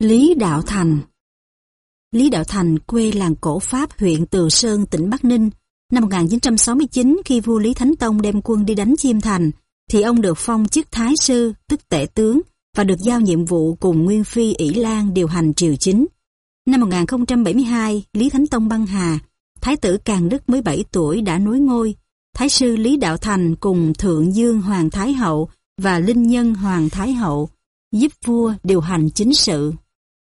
Lý Đạo Thành Lý Đạo Thành quê làng cổ Pháp huyện Từ Sơn, tỉnh Bắc Ninh. Năm 1969 khi vua Lý Thánh Tông đem quân đi đánh Chiêm Thành, thì ông được phong chức Thái Sư, tức tể tướng, và được giao nhiệm vụ cùng Nguyên Phi ỷ Lan điều hành triều chính. Năm 1072, Lý Thánh Tông băng hà, Thái tử Càn Đức mới 7 tuổi đã nối ngôi. Thái sư Lý Đạo Thành cùng Thượng Dương Hoàng Thái Hậu và Linh Nhân Hoàng Thái Hậu giúp vua điều hành chính sự.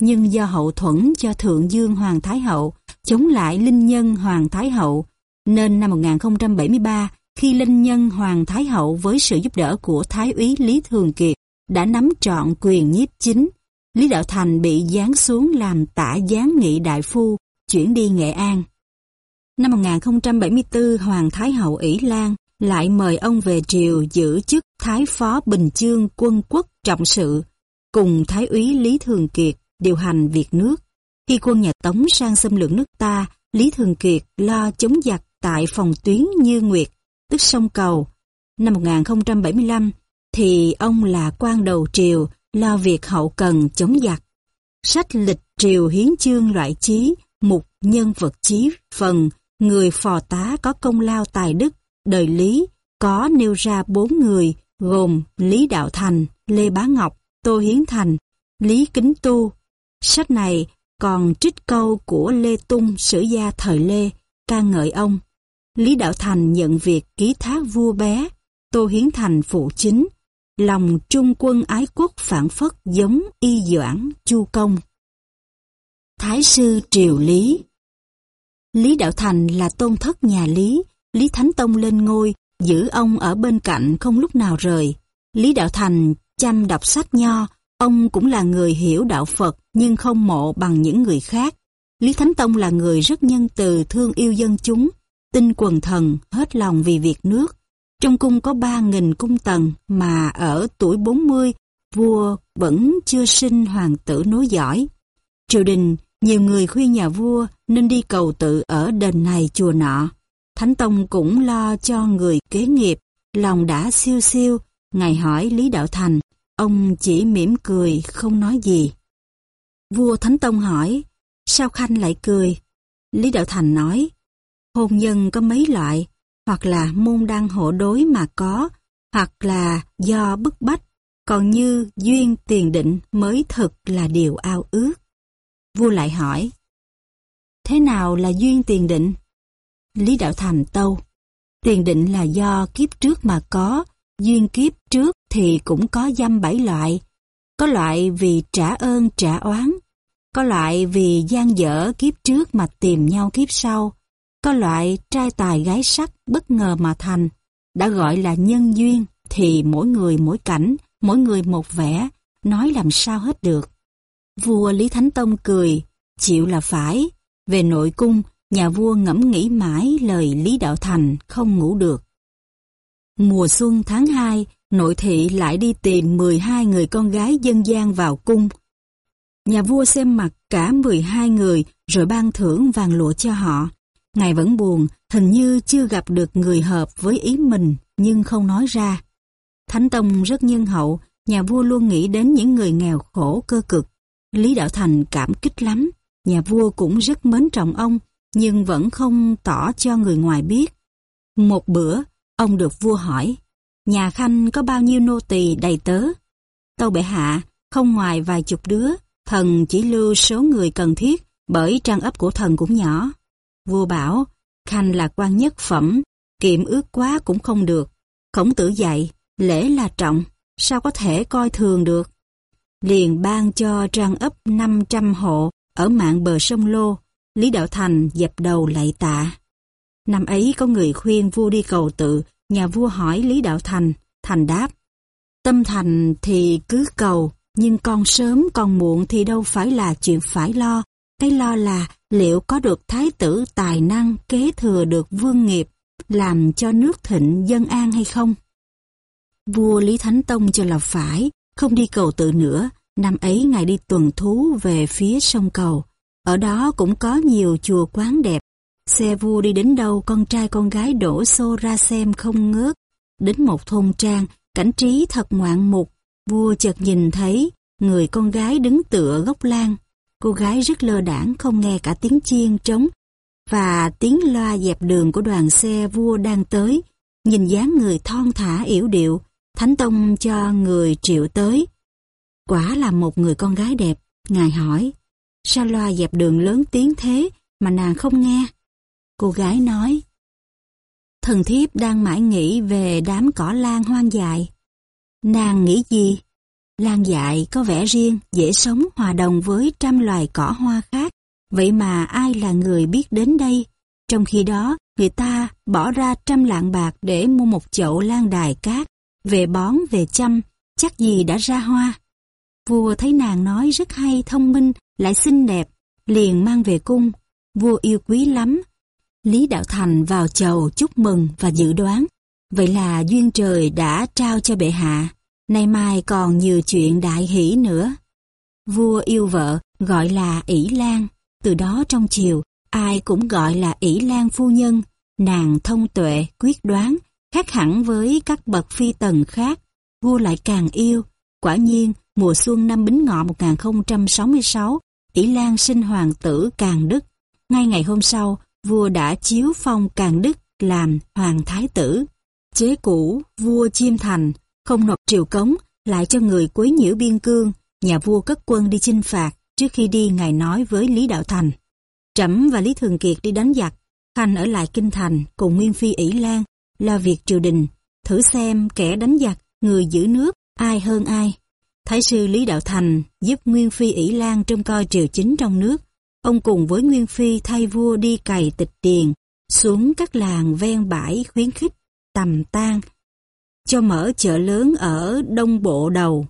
Nhưng do hậu thuẫn cho Thượng Dương Hoàng Thái Hậu chống lại Linh Nhân Hoàng Thái Hậu, nên năm 1073, khi Linh Nhân Hoàng Thái Hậu với sự giúp đỡ của Thái úy Lý Thường Kiệt đã nắm trọn quyền nhiếp chính, Lý Đạo Thành bị giáng xuống làm tả giáng nghị đại phu, chuyển đi Nghệ An. Năm 1074, Hoàng Thái Hậu ỷ Lan lại mời ông về triều giữ chức Thái Phó Bình Chương quân quốc trọng sự, cùng Thái úy Lý Thường Kiệt điều hành việc nước. Khi quân nhà Tống sang xâm lược nước ta, Lý Thường Kiệt lo chống giặc tại phòng tuyến Như Nguyệt, tức sông Cầu. Năm 1075, thì ông là quan đầu triều lo việc hậu cần chống giặc. Sách lịch triều hiến chương loại chí, mục nhân vật chí, phần, người phò tá có công lao tài đức, đời Lý, có nêu ra bốn người, gồm Lý Đạo Thành, Lê Bá Ngọc, Tô Hiến Thành, Lý Kính Tu. Sách này còn trích câu của Lê Tung, sử gia thời Lê, ca ngợi ông. Lý Đạo Thành nhận việc ký thác vua bé, Tô Hiến Thành phụ chính, lòng trung quân ái quốc phản phất giống y doãn chu công. Thái sư Triều Lý Lý Đạo Thành là tôn thất nhà Lý, Lý Thánh Tông lên ngôi, giữ ông ở bên cạnh không lúc nào rời. Lý Đạo Thành chăm đọc sách nho, ông cũng là người hiểu đạo Phật nhưng không mộ bằng những người khác. Lý Thánh Tông là người rất nhân từ thương yêu dân chúng, tin quần thần, hết lòng vì việc nước. Trong cung có 3.000 cung tần mà ở tuổi 40, vua vẫn chưa sinh hoàng tử nối dõi. Triều đình, nhiều người khuyên nhà vua nên đi cầu tự ở đền này chùa nọ. Thánh Tông cũng lo cho người kế nghiệp, lòng đã siêu siêu, ngài hỏi Lý Đạo Thành, ông chỉ mỉm cười, không nói gì. Vua Thánh Tông hỏi, sao Khanh lại cười? Lý Đạo Thành nói, hôn nhân có mấy loại, hoặc là môn đăng hộ đối mà có, hoặc là do bức bách, còn như duyên tiền định mới thực là điều ao ước. Vua lại hỏi, thế nào là duyên tiền định? Lý Đạo Thành tâu, tiền định là do kiếp trước mà có, duyên kiếp trước thì cũng có dăm bảy loại. Có loại vì trả ơn trả oán, có loại vì gian dở kiếp trước mà tìm nhau kiếp sau, có loại trai tài gái sắc bất ngờ mà thành, đã gọi là nhân duyên thì mỗi người mỗi cảnh, mỗi người một vẻ, nói làm sao hết được. Vua Lý Thánh Tông cười, chịu là phải. Về nội cung, nhà vua ngẫm nghĩ mãi lời Lý Đạo Thành không ngủ được. Mùa xuân tháng 2, nội thị lại đi tìm 12 người con gái dân gian vào cung. Nhà vua xem mặt cả 12 người rồi ban thưởng vàng lụa cho họ. Ngài vẫn buồn, hình như chưa gặp được người hợp với ý mình, nhưng không nói ra. Thánh Tông rất nhân hậu, nhà vua luôn nghĩ đến những người nghèo khổ cơ cực. Lý Đạo Thành cảm kích lắm, nhà vua cũng rất mến trọng ông, nhưng vẫn không tỏ cho người ngoài biết. Một bữa, ông được vua hỏi, nhà Khanh có bao nhiêu nô tỳ đầy tớ? Tâu bệ hạ, không ngoài vài chục đứa, thần chỉ lưu số người cần thiết, bởi trang ấp của thần cũng nhỏ. Vua bảo, Khanh là quan nhất phẩm, kiệm ước quá cũng không được. Khổng tử dạy, lễ là trọng, sao có thể coi thường được. Liền ban cho trang ấp 500 hộ ở mạng bờ sông Lô, Lý Đạo Thành dập đầu lạy tạ. Năm ấy có người khuyên vua đi cầu tự, nhà vua hỏi Lý Đạo Thành, Thành đáp. Tâm thành thì cứ cầu, nhưng con sớm con muộn thì đâu phải là chuyện phải lo. Cái lo là liệu có được thái tử tài năng kế thừa được vương nghiệp, làm cho nước thịnh dân an hay không? Vua Lý Thánh Tông cho là phải, không đi cầu tự nữa, năm ấy ngài đi tuần thú về phía sông cầu. Ở đó cũng có nhiều chùa quán đẹp. Xe vua đi đến đâu con trai con gái đổ xô ra xem không ngớt. Đến một thôn trang, cảnh trí thật ngoạn mục. Vua chợt nhìn thấy người con gái đứng tựa gốc lan. Cô gái rất lơ đảng không nghe cả tiếng chiên trống và tiếng loa dẹp đường của đoàn xe vua đang tới. Nhìn dáng người thon thả yểu điệu, Thánh Tông cho người triệu tới. Quả là một người con gái đẹp, ngài hỏi. Sao loa dẹp đường lớn tiếng thế mà nàng không nghe? Cô gái nói. Thần thiếp đang mãi nghĩ về đám cỏ lan hoang dại. Nàng nghĩ gì? Lan dại có vẻ riêng, dễ sống hòa đồng với trăm loài cỏ hoa khác. Vậy mà ai là người biết đến đây? Trong khi đó, người ta bỏ ra trăm lạng bạc để mua một chậu lan đài cát, về bón về chăm, chắc gì đã ra hoa. Vua thấy nàng nói rất hay, thông minh, lại xinh đẹp, liền mang về cung. Vua yêu quý lắm. Lý Đạo Thành vào chầu chúc mừng và dự đoán. Vậy là duyên trời đã trao cho bệ hạ. Nay mai còn nhiều chuyện đại hỷ nữa. Vua yêu vợ gọi là ỷ Lan. Từ đó trong chiều, ai cũng gọi là ỷ Lan phu nhân. Nàng thông tuệ, quyết đoán, khác hẳn với các bậc phi tần khác. Vua lại càng yêu. Quả nhiên, mùa xuân năm Bính Ngọ 1066, ỷ Lan sinh hoàng tử Càng Đức. Ngay ngày hôm sau, vua đã chiếu phong Càng Đức làm hoàng thái tử. Chế cũ, vua chiêm thành, không nộp triều cống, lại cho người quấy nhiễu biên cương, nhà vua cất quân đi chinh phạt, trước khi đi ngài nói với Lý Đạo Thành. Trẫm và Lý Thường Kiệt đi đánh giặc, Khanh ở lại Kinh Thành cùng Nguyên Phi ỷ Lan, lo việc triều đình, thử xem kẻ đánh giặc, người giữ nước, ai hơn ai. Thái sư Lý Đạo Thành giúp Nguyên Phi ỷ Lan trông coi triều chính trong nước. Ông cùng với Nguyên Phi thay vua đi cày tịch tiền, xuống các làng ven bãi khuyến khích, tầm tan, cho mở chợ lớn ở Đông Bộ Đầu.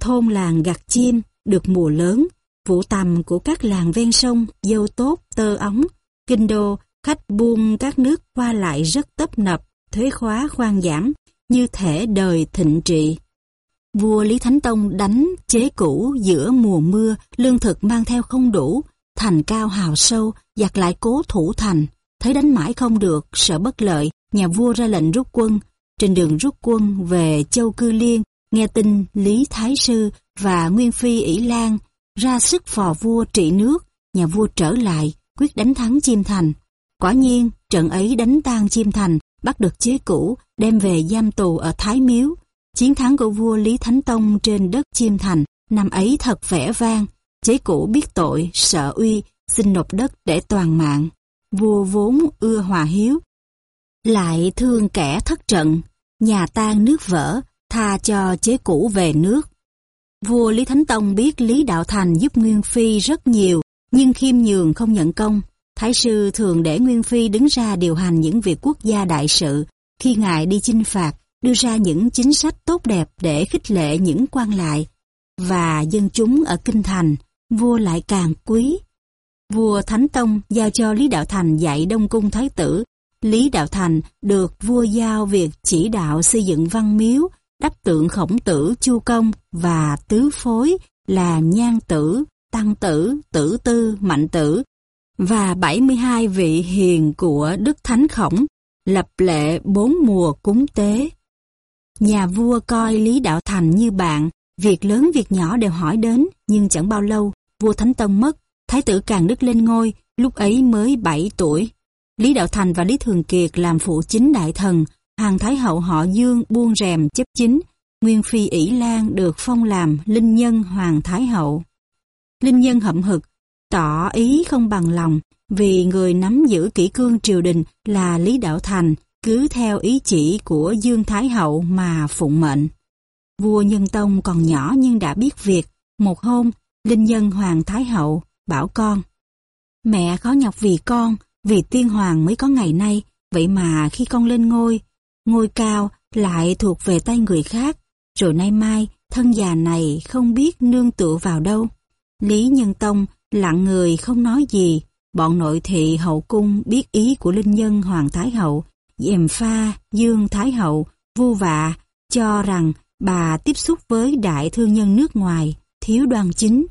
Thôn làng gặt chim được mùa lớn, vụ tầm của các làng ven sông, dâu tốt, tơ ống, kinh đô, khách buôn các nước qua lại rất tấp nập, thuế khóa khoan giảm, như thể đời thịnh trị. Vua Lý Thánh Tông đánh chế cũ giữa mùa mưa, lương thực mang theo không đủ, thành cao hào sâu, giặc lại cố thủ thành. Thấy đánh mãi không được, sợ bất lợi, nhà vua ra lệnh rút quân, trên đường rút quân về Châu Cư Liên, nghe tin Lý Thái Sư và Nguyên Phi ỷ Lan ra sức phò vua trị nước, nhà vua trở lại, quyết đánh thắng Chiêm Thành. Quả nhiên, trận ấy đánh tan Chiêm Thành, bắt được chế cũ, đem về giam tù ở Thái Miếu. Chiến thắng của vua Lý Thánh Tông trên đất Chiêm Thành năm ấy thật vẻ vang. Chế cũ biết tội, sợ uy, xin nộp đất để toàn mạng. Vua vốn ưa hòa hiếu, lại thương kẻ thất trận, nhà tan nước vỡ, tha cho chế cũ về nước. Vua Lý Thánh Tông biết Lý Đạo Thành giúp Nguyên Phi rất nhiều, nhưng khiêm nhường không nhận công. Thái sư thường để Nguyên Phi đứng ra điều hành những việc quốc gia đại sự, khi ngài đi chinh phạt, đưa ra những chính sách tốt đẹp để khích lệ những quan lại. Và dân chúng ở Kinh Thành, vua lại càng quý. Vua Thánh Tông giao cho Lý Đạo Thành dạy Đông Cung Thái tử Lý Đạo Thành được vua giao việc chỉ đạo xây dựng văn miếu, đắp tượng khổng tử chu công và tứ phối là nhan tử, tăng tử, tử tư, mạnh tử và 72 vị hiền của Đức Thánh Khổng, lập lệ bốn mùa cúng tế. Nhà vua coi Lý Đạo Thành như bạn, việc lớn việc nhỏ đều hỏi đến, nhưng chẳng bao lâu, vua Thánh Tông mất, Thái tử Càng Đức lên ngôi, lúc ấy mới 7 tuổi. Lý Đạo Thành và Lý Thường Kiệt làm phụ chính đại thần, Hoàng Thái Hậu họ Dương buông rèm chấp chính, Nguyên Phi ỷ Lan được phong làm Linh Nhân Hoàng Thái Hậu. Linh Nhân hậm hực, tỏ ý không bằng lòng, vì người nắm giữ kỹ cương triều đình là Lý Đạo Thành, cứ theo ý chỉ của Dương Thái Hậu mà phụng mệnh. Vua Nhân Tông còn nhỏ nhưng đã biết việc, một hôm, Linh Nhân Hoàng Thái Hậu bảo con. Mẹ khó nhọc vì con, vì tiên hoàng mới có ngày nay, vậy mà khi con lên ngôi, ngôi cao lại thuộc về tay người khác, rồi nay mai thân già này không biết nương tựa vào đâu. Lý Nhân Tông lặng người không nói gì, bọn nội thị hậu cung biết ý của linh nhân Hoàng Thái Hậu, dèm pha Dương Thái Hậu, vu vạ, cho rằng bà tiếp xúc với đại thương nhân nước ngoài, thiếu đoan chính.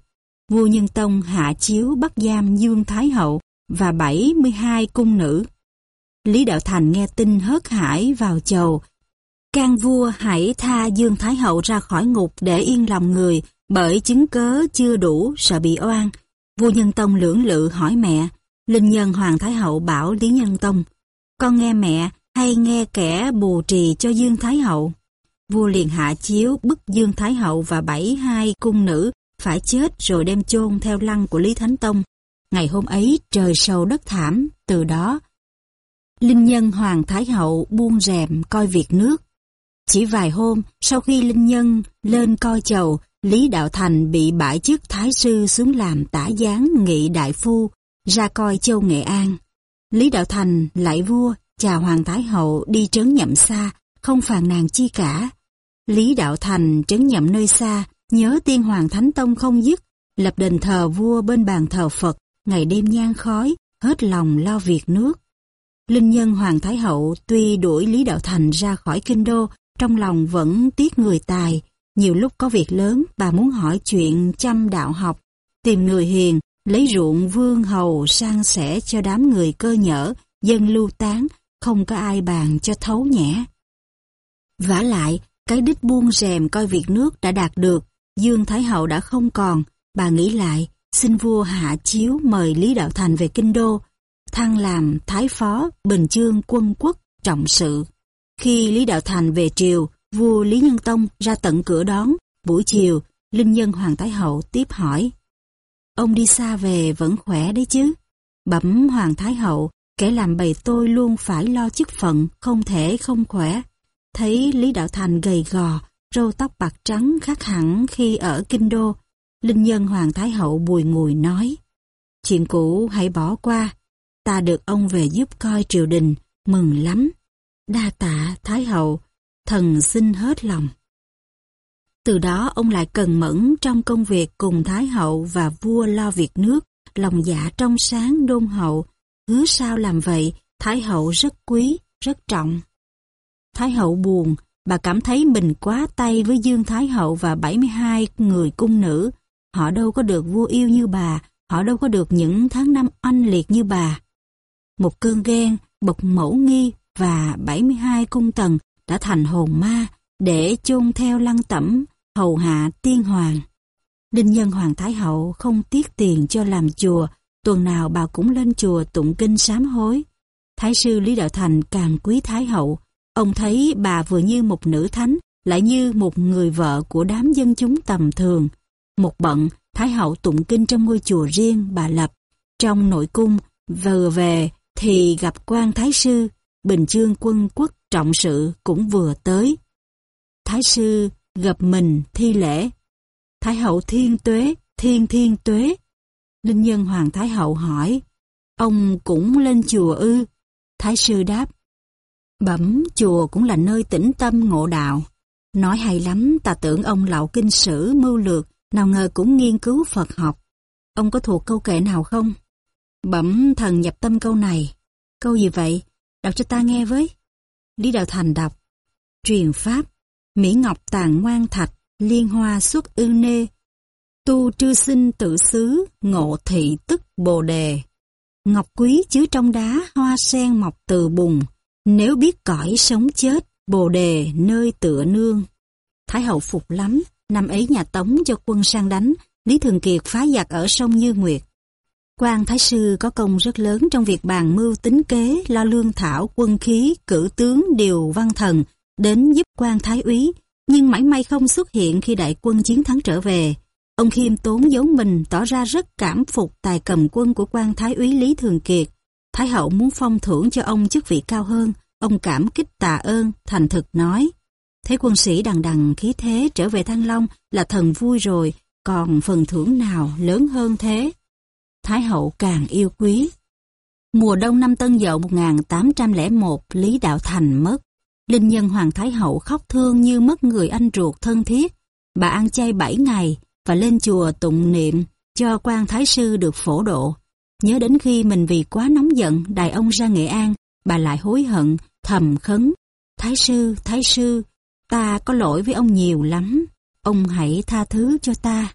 Vua Nhân Tông hạ chiếu bắt giam Dương Thái Hậu và 72 cung nữ. Lý Đạo Thành nghe tin hớt hải vào chầu. can vua hãy tha Dương Thái Hậu ra khỏi ngục để yên lòng người, Bởi chứng cớ chưa đủ sợ bị oan, vua Nhân Tông lưỡng lự hỏi mẹ, Linh Nhân Hoàng Thái Hậu bảo Lý Nhân Tông, con nghe mẹ hay nghe kẻ bù trì cho Dương Thái Hậu? Vua liền hạ chiếu bức Dương Thái Hậu và bảy hai cung nữ phải chết rồi đem chôn theo lăng của Lý Thánh Tông. Ngày hôm ấy trời sầu đất thảm, từ đó Linh Nhân Hoàng Thái Hậu buông rèm coi việc nước. Chỉ vài hôm sau khi Linh Nhân lên coi chầu, Lý Đạo Thành bị bãi chức Thái Sư xuống làm tả gián nghị đại phu, ra coi châu Nghệ An. Lý Đạo Thành lại vua, chào Hoàng Thái Hậu đi trấn nhậm xa, không phàn nàn chi cả. Lý Đạo Thành trấn nhậm nơi xa, nhớ tiên Hoàng Thánh Tông không dứt, lập đền thờ vua bên bàn thờ Phật, ngày đêm nhang khói, hết lòng lo việc nước. Linh nhân Hoàng Thái Hậu tuy đuổi Lý Đạo Thành ra khỏi kinh đô, trong lòng vẫn tiếc người tài. Nhiều lúc có việc lớn, bà muốn hỏi chuyện chăm đạo học, tìm người hiền, lấy ruộng vương hầu sang sẻ cho đám người cơ nhở, dân lưu tán, không có ai bàn cho thấu nhẽ. vả lại, cái đích buông rèm coi việc nước đã đạt được, Dương Thái Hậu đã không còn, bà nghĩ lại, xin vua hạ chiếu mời Lý Đạo Thành về kinh đô, thăng làm Thái Phó Bình Chương quân quốc trọng sự. Khi Lý Đạo Thành về triều, vua Lý Nhân Tông ra tận cửa đón, buổi chiều, Linh Nhân Hoàng Thái Hậu tiếp hỏi. Ông đi xa về vẫn khỏe đấy chứ? Bẩm Hoàng Thái Hậu, kẻ làm bầy tôi luôn phải lo chức phận, không thể không khỏe. Thấy Lý Đạo Thành gầy gò, râu tóc bạc trắng khác hẳn khi ở Kinh Đô. Linh Nhân Hoàng Thái Hậu bùi ngùi nói. Chuyện cũ hãy bỏ qua, ta được ông về giúp coi triều đình, mừng lắm. Đa tạ Thái Hậu, thần xin hết lòng. Từ đó ông lại cần mẫn trong công việc cùng Thái Hậu và vua lo việc nước, lòng dạ trong sáng đôn hậu, hứa sao làm vậy, Thái Hậu rất quý, rất trọng. Thái Hậu buồn, bà cảm thấy mình quá tay với Dương Thái Hậu và 72 người cung nữ. Họ đâu có được vua yêu như bà, họ đâu có được những tháng năm oanh liệt như bà. Một cơn ghen, bộc mẫu nghi và 72 cung tần đã thành hồn ma để chôn theo lăng tẩm hầu hạ tiên hoàng. Đinh nhân Hoàng Thái Hậu không tiếc tiền cho làm chùa, tuần nào bà cũng lên chùa tụng kinh sám hối. Thái sư Lý Đạo Thành càng quý Thái Hậu, ông thấy bà vừa như một nữ thánh, lại như một người vợ của đám dân chúng tầm thường. Một bận, Thái Hậu tụng kinh trong ngôi chùa riêng bà lập. Trong nội cung, vừa về thì gặp quan Thái sư, Bình Chương quân quốc trọng sự cũng vừa tới. Thái sư gặp mình thi lễ. Thái hậu thiên tuế, thiên thiên tuế. Linh nhân Hoàng Thái hậu hỏi, ông cũng lên chùa ư? Thái sư đáp, bẩm chùa cũng là nơi tĩnh tâm ngộ đạo. Nói hay lắm, ta tưởng ông lậu kinh sử, mưu lược, nào ngờ cũng nghiên cứu Phật học. Ông có thuộc câu kệ nào không? Bẩm thần nhập tâm câu này. Câu gì vậy? Đọc cho ta nghe với. Lý Đạo Thành đọc. Truyền Pháp, Mỹ Ngọc tàn ngoan thạch, liên hoa xuất ư nê. Tu trư sinh tự xứ, ngộ thị tức bồ đề. Ngọc quý chứa trong đá, hoa sen mọc từ bùn. Nếu biết cõi sống chết, bồ đề nơi tựa nương. Thái hậu phục lắm, năm ấy nhà Tống cho quân sang đánh, Lý Thường Kiệt phá giặc ở sông Như Nguyệt. Quan Thái Sư có công rất lớn trong việc bàn mưu tính kế, lo lương thảo, quân khí, cử tướng, điều văn thần, đến giúp quan Thái úy, nhưng mãi may không xuất hiện khi đại quân chiến thắng trở về. Ông khiêm tốn giấu mình tỏ ra rất cảm phục tài cầm quân của quan Thái úy Lý Thường Kiệt. Thái hậu muốn phong thưởng cho ông chức vị cao hơn, ông cảm kích tạ ơn, thành thực nói. Thấy quân sĩ đằng đằng khí thế trở về Thăng Long là thần vui rồi, còn phần thưởng nào lớn hơn thế? Thái hậu càng yêu quý. Mùa đông năm Tân Dậu 1801, Lý Đạo Thành mất. Linh nhân Hoàng Thái hậu khóc thương như mất người anh ruột thân thiết. Bà ăn chay 7 ngày và lên chùa tụng niệm cho quan Thái sư được phổ độ. Nhớ đến khi mình vì quá nóng giận đài ông ra Nghệ An, bà lại hối hận, thầm khấn. Thái sư, Thái sư, ta có lỗi với ông nhiều lắm. Ông hãy tha thứ cho ta.